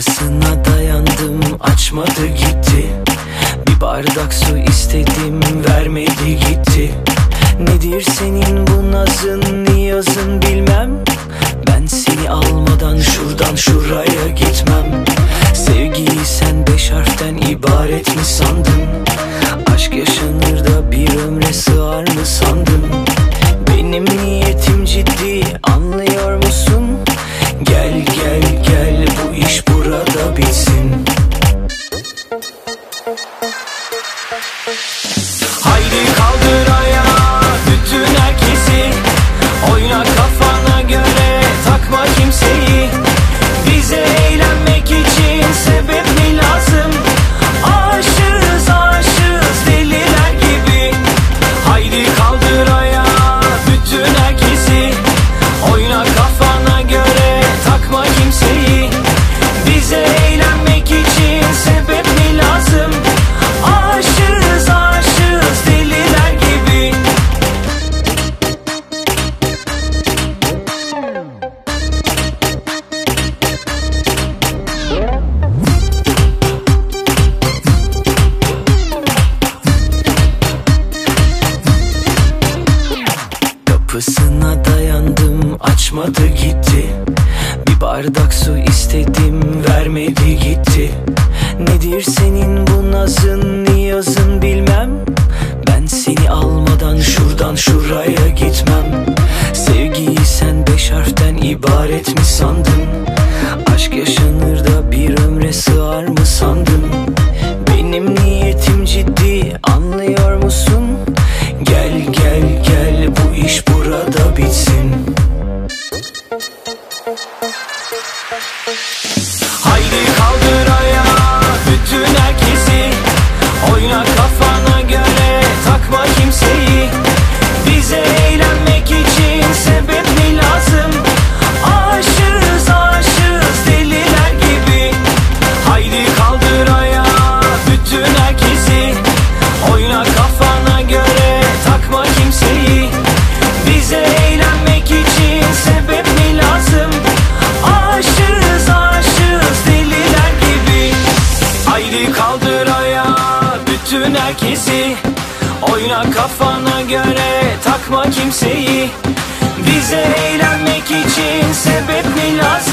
Kapısına dayandım açmadı gitti. Bir bardak su istedim vermedi gitti. Nedir senin bu nazın niyazın bilmem. Ben seni almadan şuradan şuraya gitmem. Sevgiyi sen beş harften ibaret mi sandın? Aşk yaşanır da bir ömre sığar mı sandın? Benim niyetim ciddi anlıyor musun? Haydi açmadı gitti. Bir bardak su istedim vermedi gitti. Nedir senin bu nazın niyazın bilmem. Ben seni almadan şuradan şuraya gitmem Haydi herkesi Oyna kafana göre takma kimseyi Bize eğlenmek için sebep mi lazım?